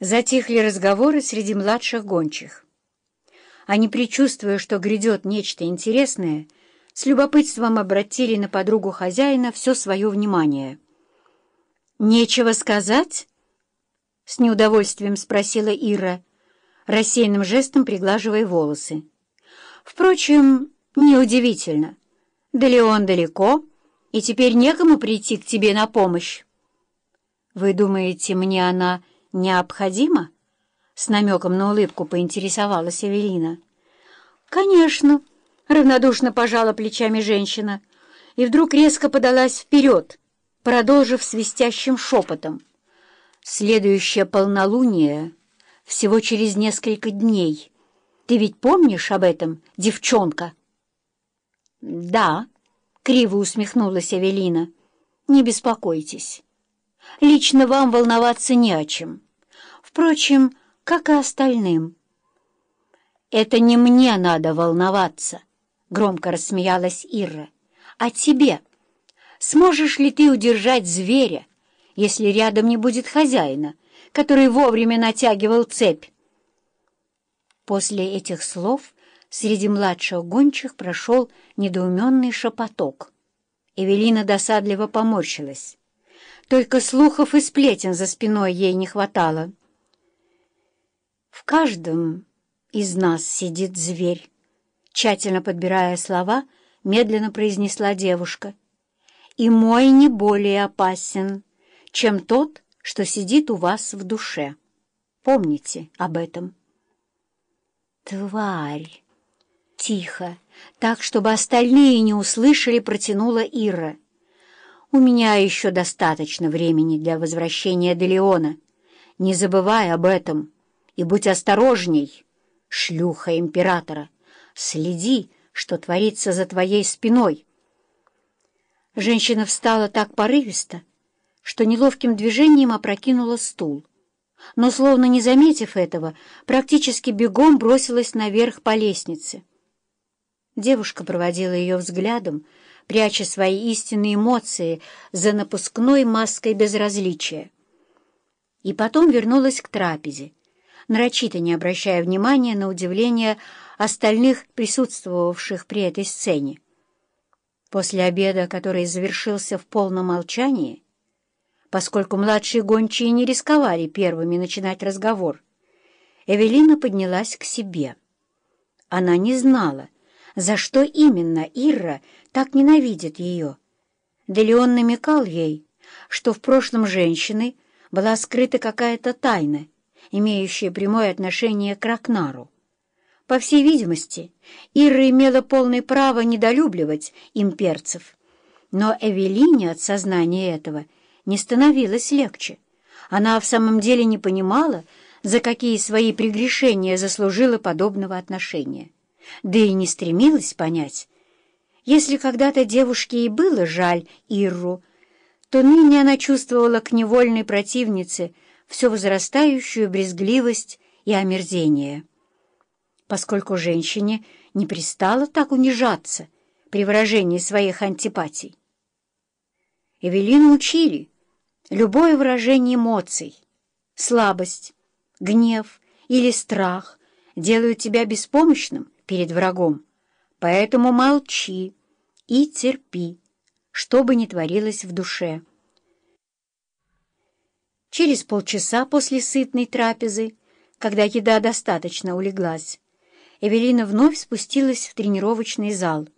Затихли разговоры среди младших гончих. Они, предчувствуя, что грядет нечто интересное, с любопытством обратили на подругу хозяина все свое внимание. «Нечего сказать?» — с неудовольствием спросила Ира, рассеянным жестом приглаживая волосы. «Впрочем, неудивительно. Да ли он далеко, и теперь некому прийти к тебе на помощь?» «Вы думаете, мне она...» необходимо?» С намеком на улыбку поинтересовалась Эвелина. «Конечно!» — равнодушно пожала плечами женщина и вдруг резко подалась вперед, продолжив свистящим шепотом. «Следующее полнолуние всего через несколько дней. Ты ведь помнишь об этом, девчонка?» «Да», — криво усмехнулась Эвелина. «Не беспокойтесь. Лично вам волноваться не о чем. Впрочем, как и остальным. «Это не мне надо волноваться», — громко рассмеялась Ира, — «а тебе. Сможешь ли ты удержать зверя, если рядом не будет хозяина, который вовремя натягивал цепь?» После этих слов среди младших гончих прошел недоуменный шепоток. Эвелина досадливо поморщилась. Только слухов и сплетен за спиной ей не хватало. «В каждом из нас сидит зверь», — тщательно подбирая слова, медленно произнесла девушка. «И мой не более опасен, чем тот, что сидит у вас в душе. Помните об этом». «Тварь!» Тихо, так, чтобы остальные не услышали, протянула Ира. «У меня еще достаточно времени для возвращения Делеона. Не забывай об этом и будь осторожней, шлюха императора. Следи, что творится за твоей спиной». Женщина встала так порывисто, что неловким движением опрокинула стул, но, словно не заметив этого, практически бегом бросилась наверх по лестнице. Девушка проводила ее взглядом, пряча свои истинные эмоции за напускной маской безразличия. И потом вернулась к трапезе, нарочито не обращая внимания на удивление остальных присутствовавших при этой сцене. После обеда, который завершился в полном молчании, поскольку младшие гончие не рисковали первыми начинать разговор, Эвелина поднялась к себе. Она не знала, за что именно Ирра так ненавидит ее. Да ли он намекал ей, что в прошлом женщины была скрыта какая-то тайна, имеющая прямое отношение к Ракнару. По всей видимости, Ирра имела полное право недолюбливать имперцев. Но Эвелине от сознания этого не становилось легче. Она в самом деле не понимала, за какие свои прегрешения заслужила подобного отношения да и не стремилась понять. Если когда-то девушке и было жаль Ирру, то ныне она чувствовала к невольной противнице все возрастающую брезгливость и омерзение. Поскольку женщине не пристало так унижаться при выражении своих антипатий. Эвелину учили любое выражение эмоций, слабость, гнев или страх делают тебя беспомощным, перед врагом, поэтому молчи и терпи, что бы ни творилось в душе. Через полчаса после сытной трапезы, когда еда достаточно улеглась, Эвелина вновь спустилась в тренировочный зал —